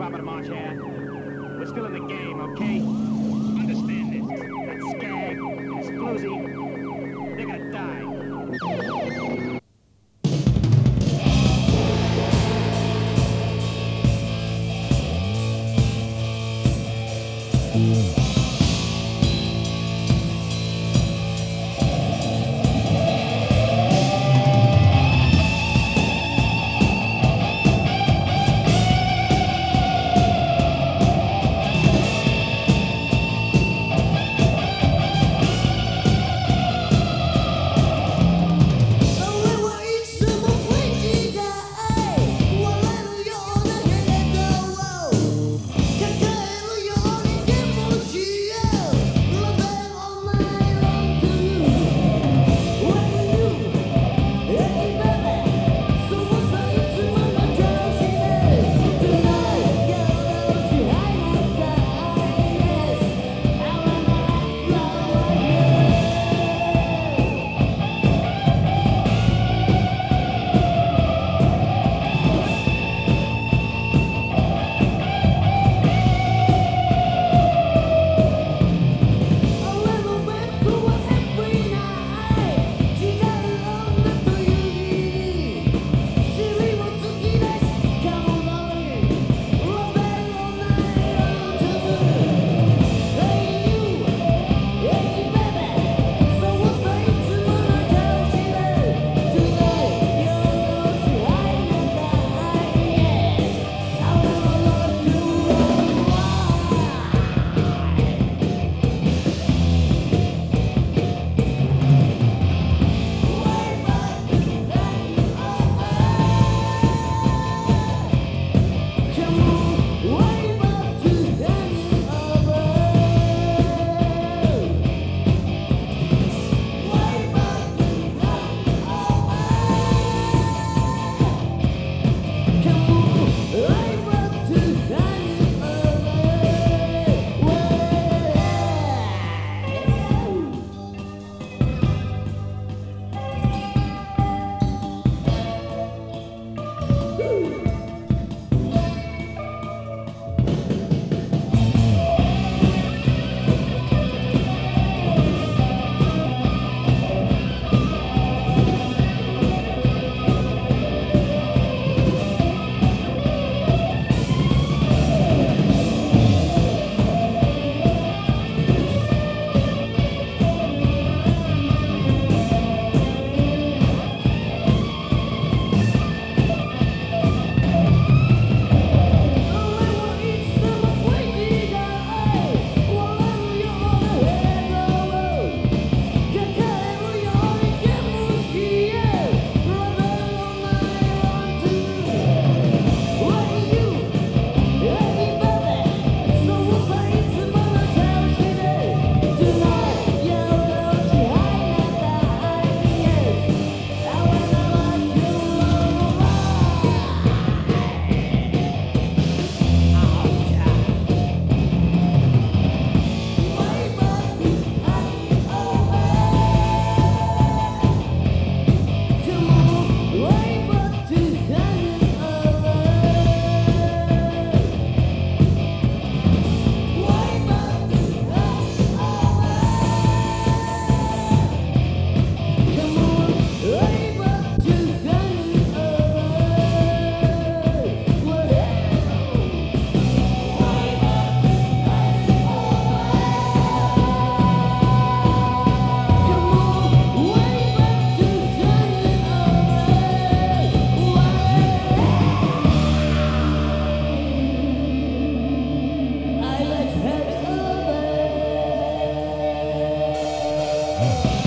We're still in the game, okay? Understand this. That skag, this floozy, they're gonna die. Hmm. Thank